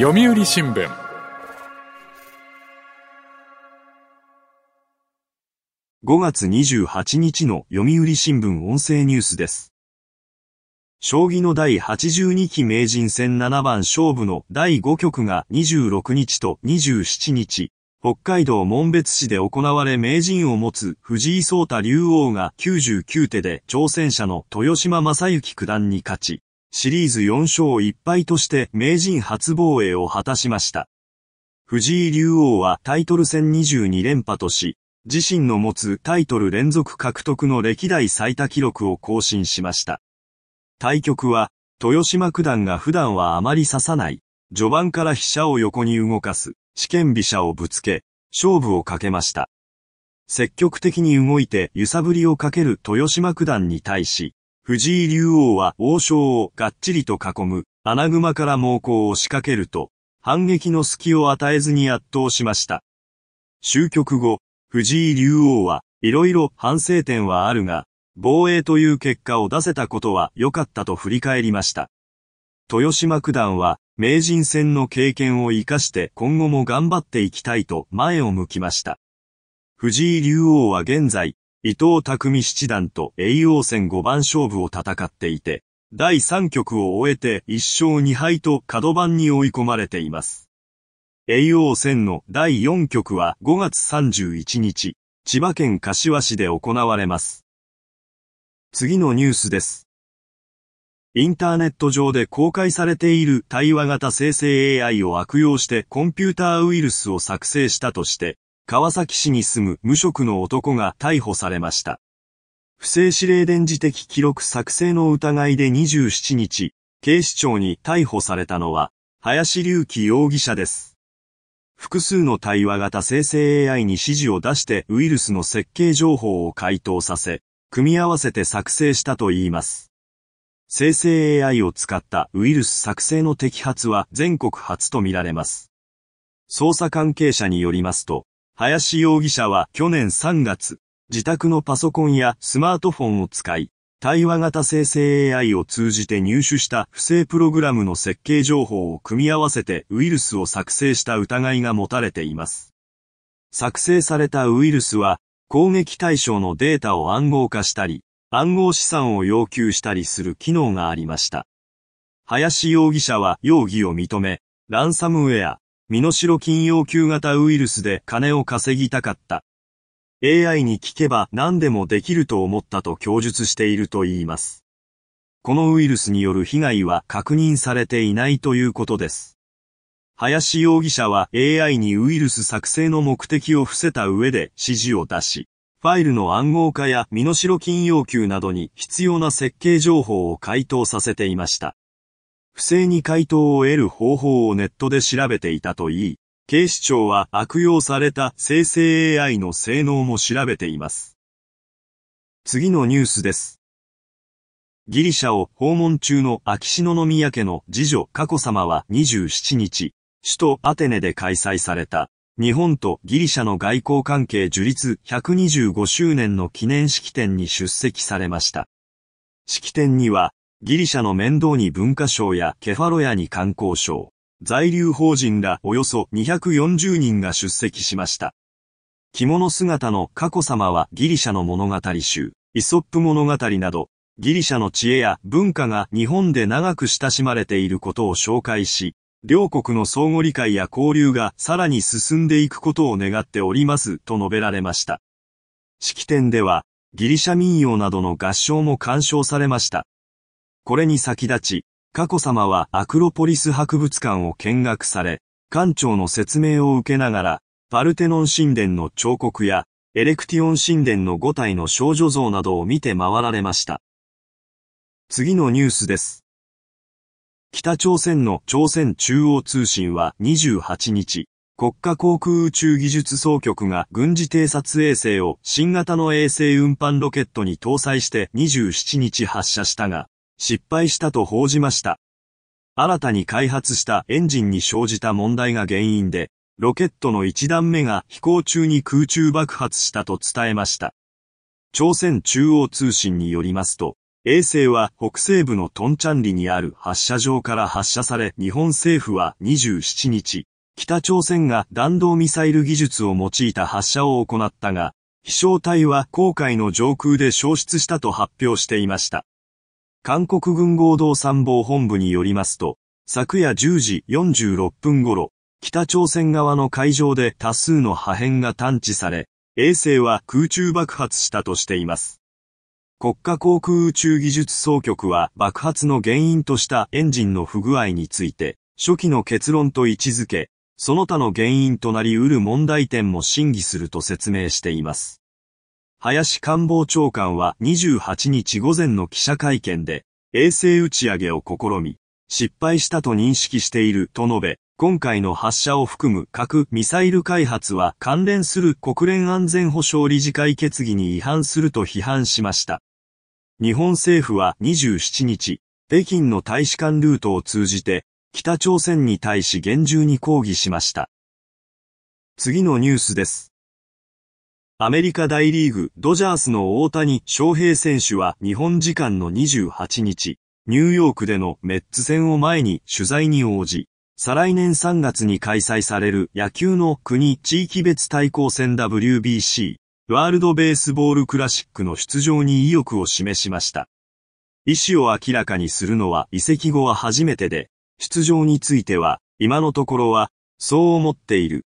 読売新聞5月28日の読売新聞音声ニュースです。将棋の第82期名人戦7番勝負の第5局が26日と27日、北海道門別市で行われ名人を持つ藤井聡太竜王が99手で挑戦者の豊島正幸九段に勝ち、シリーズ4勝1敗として名人初防衛を果たしました。藤井竜王はタイトル戦22連覇とし、自身の持つタイトル連続獲得の歴代最多記録を更新しました。対局は、豊島九段が普段はあまり指さない、序盤から飛車を横に動かす、試験飛車をぶつけ、勝負をかけました。積極的に動いて揺さぶりをかける豊島九段に対し、藤井竜王は王将をがっちりと囲む、穴熊から猛攻を仕掛けると、反撃の隙を与えずに圧倒しました。終局後、藤井竜王は、いろいろ反省点はあるが、防衛という結果を出せたことは良かったと振り返りました。豊島九段は、名人戦の経験を活かして今後も頑張っていきたいと前を向きました。藤井竜王は現在、伊藤匠七段と栄王戦5番勝負を戦っていて、第3局を終えて1勝2敗と角番に追い込まれています。栄王戦の第4局は5月31日、千葉県柏市で行われます。次のニュースです。インターネット上で公開されている対話型生成 AI を悪用してコンピューターウイルスを作成したとして、川崎市に住む無職の男が逮捕されました。不正指令電磁的記録作成の疑いで27日、警視庁に逮捕されたのは、林隆樹容疑者です。複数の対話型生成 AI に指示を出してウイルスの設計情報を回答させ、組み合わせて作成したといいます。生成 AI を使ったウイルス作成の摘発は全国初とみられます。捜査関係者によりますと、林容疑者は去年3月、自宅のパソコンやスマートフォンを使い、対話型生成 AI を通じて入手した不正プログラムの設計情報を組み合わせてウイルスを作成した疑いが持たれています。作成されたウイルスは、攻撃対象のデータを暗号化したり、暗号資産を要求したりする機能がありました。林容疑者は容疑を認め、ランサムウェア、身代金要求型ウイルスで金を稼ぎたかった。AI に聞けば何でもできると思ったと供述しているといいます。このウイルスによる被害は確認されていないということです。林容疑者は AI にウイルス作成の目的を伏せた上で指示を出し、ファイルの暗号化や身代金要求などに必要な設計情報を回答させていました。不正に回答を得る方法をネットで調べていたといい、警視庁は悪用された生成 AI の性能も調べています。次のニュースです。ギリシャを訪問中の秋篠宮家の次女佳子さまは27日、首都アテネで開催された日本とギリシャの外交関係樹立125周年の記念式典に出席されました。式典には、ギリシャの面倒に文化省やケファロヤに観光省、在留法人らおよそ240人が出席しました。着物姿の佳子さまはギリシャの物語集、イソップ物語など、ギリシャの知恵や文化が日本で長く親しまれていることを紹介し、両国の相互理解や交流がさらに進んでいくことを願っておりますと述べられました。式典では、ギリシャ民謡などの合唱も鑑賞されました。これに先立ち、佳子さまはアクロポリス博物館を見学され、館長の説明を受けながら、パルテノン神殿の彫刻や、エレクティオン神殿の5体の少女像などを見て回られました。次のニュースです。北朝鮮の朝鮮中央通信は28日、国家航空宇宙技術総局が軍事偵察衛星を新型の衛星運搬ロケットに搭載して27日発射したが、失敗したと報じました。新たに開発したエンジンに生じた問題が原因で、ロケットの1段目が飛行中に空中爆発したと伝えました。朝鮮中央通信によりますと、衛星は北西部のトンチャンリにある発射場から発射され、日本政府は27日、北朝鮮が弾道ミサイル技術を用いた発射を行ったが、飛翔体は航海の上空で消失したと発表していました。韓国軍合同参謀本部によりますと、昨夜10時46分頃、北朝鮮側の海上で多数の破片が探知され、衛星は空中爆発したとしています。国家航空宇宙技術総局は爆発の原因としたエンジンの不具合について、初期の結論と位置づけ、その他の原因となり得る問題点も審議すると説明しています。林官房長官は28日午前の記者会見で、衛星打ち上げを試み、失敗したと認識していると述べ、今回の発射を含む核ミサイル開発は関連する国連安全保障理事会決議に違反すると批判しました。日本政府は27日、北京の大使館ルートを通じて、北朝鮮に対し厳重に抗議しました。次のニュースです。アメリカ大リーグドジャースの大谷翔平選手は日本時間の28日、ニューヨークでのメッツ戦を前に取材に応じ、再来年3月に開催される野球の国地域別対抗戦 WBC ワールドベースボールクラシックの出場に意欲を示しました。意思を明らかにするのは移籍後は初めてで、出場については、今のところは、そう思っている。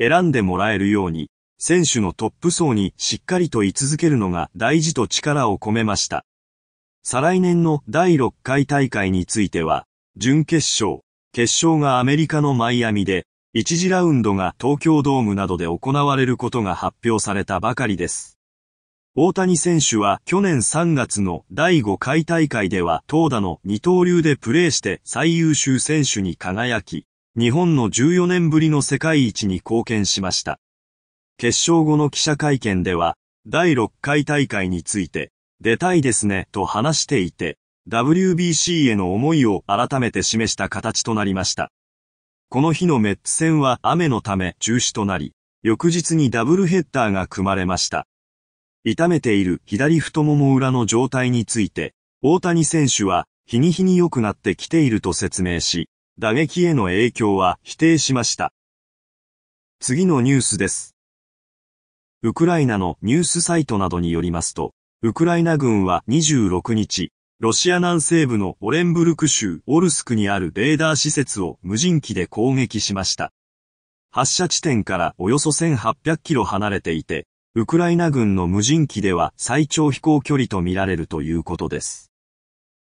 選んでもらえるように、選手のトップ層にしっかりと居続けるのが大事と力を込めました。再来年の第6回大会については、準決勝、決勝がアメリカのマイアミで、一次ラウンドが東京ドームなどで行われることが発表されたばかりです。大谷選手は去年3月の第5回大会では投打の二刀流でプレーして最優秀選手に輝き、日本の14年ぶりの世界一に貢献しました。決勝後の記者会見では、第6回大会について、出たいですねと話していて、WBC への思いを改めて示した形となりました。この日のメッツ戦は雨のため中止となり、翌日にダブルヘッダーが組まれました。痛めている左太もも裏の状態について、大谷選手は日に日に良くなってきていると説明し、打撃への影響は否定しました。次のニュースです。ウクライナのニュースサイトなどによりますと、ウクライナ軍は26日、ロシア南西部のオレンブルク州オルスクにあるレーダー施設を無人機で攻撃しました。発射地点からおよそ1800キロ離れていて、ウクライナ軍の無人機では最長飛行距離とみられるということです。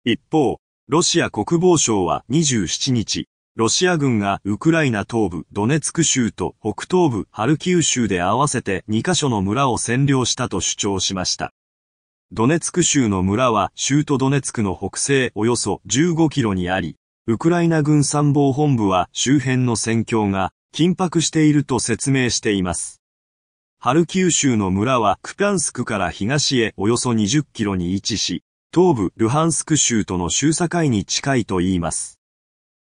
一方、ロシア国防省は27日、ロシア軍がウクライナ東部ドネツク州と北東部ハルキウ州で合わせて2カ所の村を占領したと主張しました。ドネツク州の村は州都ドネツクの北西およそ15キロにあり、ウクライナ軍参謀本部は周辺の戦況が緊迫していると説明しています。ハルキウ州の村はクピャンスクから東へおよそ20キロに位置し、東部ルハンスク州との州境に近いと言います。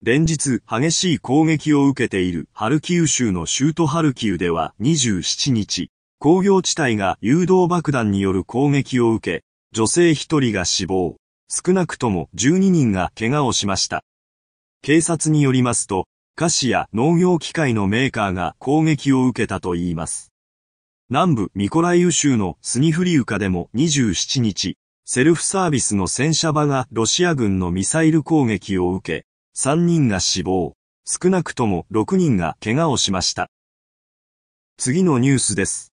連日激しい攻撃を受けているハルキウ州の州都ハルキウでは27日、工業地帯が誘導爆弾による攻撃を受け、女性1人が死亡、少なくとも12人が怪我をしました。警察によりますと、菓子や農業機械のメーカーが攻撃を受けたといいます。南部ミコライウ州のスニフリウカでも27日、セルフサービスの戦車場がロシア軍のミサイル攻撃を受け、3人が死亡、少なくとも6人が怪我をしました。次のニュースです。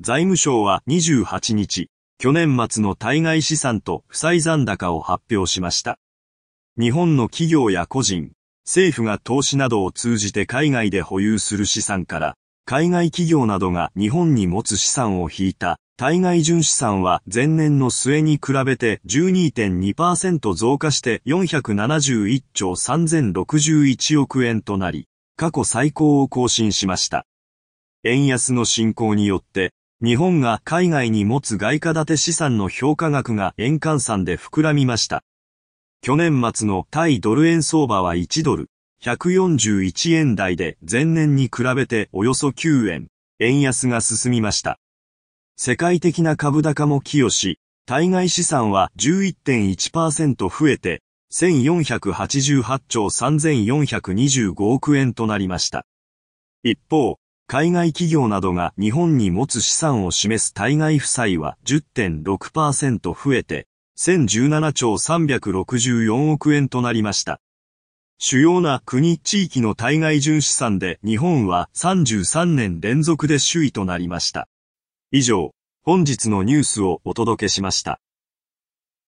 財務省は28日、去年末の対外資産と負債残高を発表しました。日本の企業や個人、政府が投資などを通じて海外で保有する資産から、海外企業などが日本に持つ資産を引いた対外純資産は前年の末に比べて12.2%増加して471兆3061億円となり、過去最高を更新しました。円安の進行によって日本が海外に持つ外貨建て資産の評価額が円換算で膨らみました。去年末の対ドル円相場は1ドル、141円台で前年に比べておよそ9円、円安が進みました。世界的な株高も寄与し、対外資産は11.1%増えて、1488兆3425億円となりました。一方、海外企業などが日本に持つ資産を示す対外負債は10.6%増えて、1017兆364億円となりました。主要な国、地域の対外純資産で日本は33年連続で首位となりました。以上、本日のニュースをお届けしました。